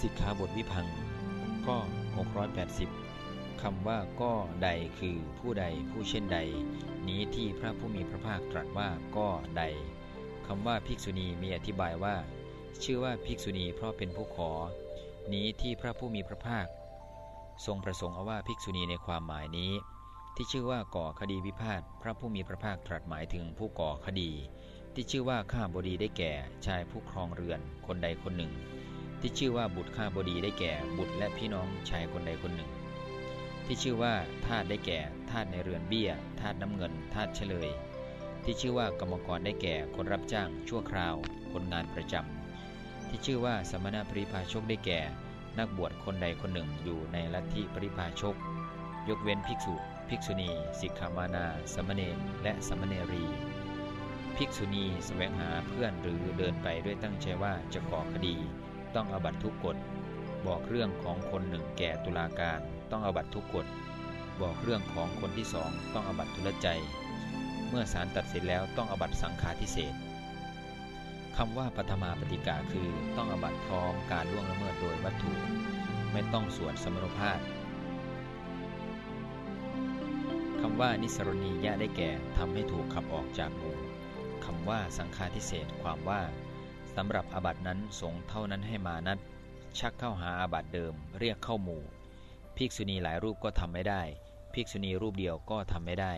สิกขาบทวิพังข้อ680 คำว่าก็ใดคือผู้ใดผู้เช่นใด นี้ที่พระผู้มีพระภาคตรัสว่าก็ใดคำว่าภิกษุณีมีอธิบายว่า ชื่อว่าภิกษุณีเพราะเป็นผู้ขอ นี้ที่พระผู้มีพระภาค ทรงประสงค์เอาว่าภิกษุณีในความหมายนี้ ที่ชื่อว่าก่อคดีพิพาทพระผู้มีพระภาคตรัสหมายถึงผู้ก่อคดี ที่ชื่อว่าข้าบดีได้แก่ชายผู้ครองเรือนคนใดคนหนึ่ง ที่ชื่อว่าบุตรข้าบดีได้แก่บุตรและพี่น้องชายคนใดคนหนึ่ง ที่ชื่อว่าทาสได้แก่ทาสในเรือนเบี้ยทาสน้ำเงินทาสเฉลย ที่ชื่อว่ากรรมกรได้แก่คนรับจ้างชั่วคราว คนงานประจำที่ชื่อว่าสมณปริพาชกได้แก่ นักบวชคนใดคนหนึ่งอยู่ในลัทธิปริพาชก ยกเว้นภิกษุ ภิกษุณี สิกขามานา สมณเณรและสมณเนรีภิกษุณีสแสวงหาเพื่อนหรือเดินไปด้วยตั้งใจว่าจะก่อคดี ต้องอบัตทุกกฎ บอกเรื่องของคนหนึ่งแก่ตุลาการต้องอบัตทุกกฎ บอกเรื่องของคนที่สองต้องอบัตทุลใจ เมื่อศาลตัดสินแล้วต้องอบัตสังฆาทิเศษคำว่าปฐมาปฏิกาคือต้องอบัตพร้อมการล่วงละเมิดโดยวัตถุ ไม่ต้องสวดสมรภาพคำว่านิสรณียะได้แก่ทำให้ถูกขับออกจากหมู่คำว่าสังฆาทิเศษความว่า สำหรับอาบัตินั้นสงเท่านั้นให้มานัดชักเข้าหาอาบัติเดิม เรียกเข้าหมู่ ภิกษุณีหลายรูปก็ทำไม่ได้ ภิกษุณีรูปเดียวก็ทำไม่ได้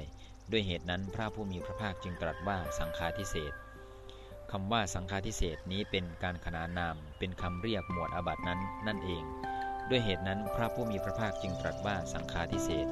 ด้วยเหตุนั้นพระผู้มีพระภาคจึงตรัสว่าสังฆาทิเศษคำว่าสังฆาทิเศษนี้เป็นการขนานนาม เป็นคำเรียกหมวดอาบัตินั้นนั่นเอง ด้วยเหตุนั้นพระผู้มีพระภาคจึงตรัสว่าสังฆาทิเศษ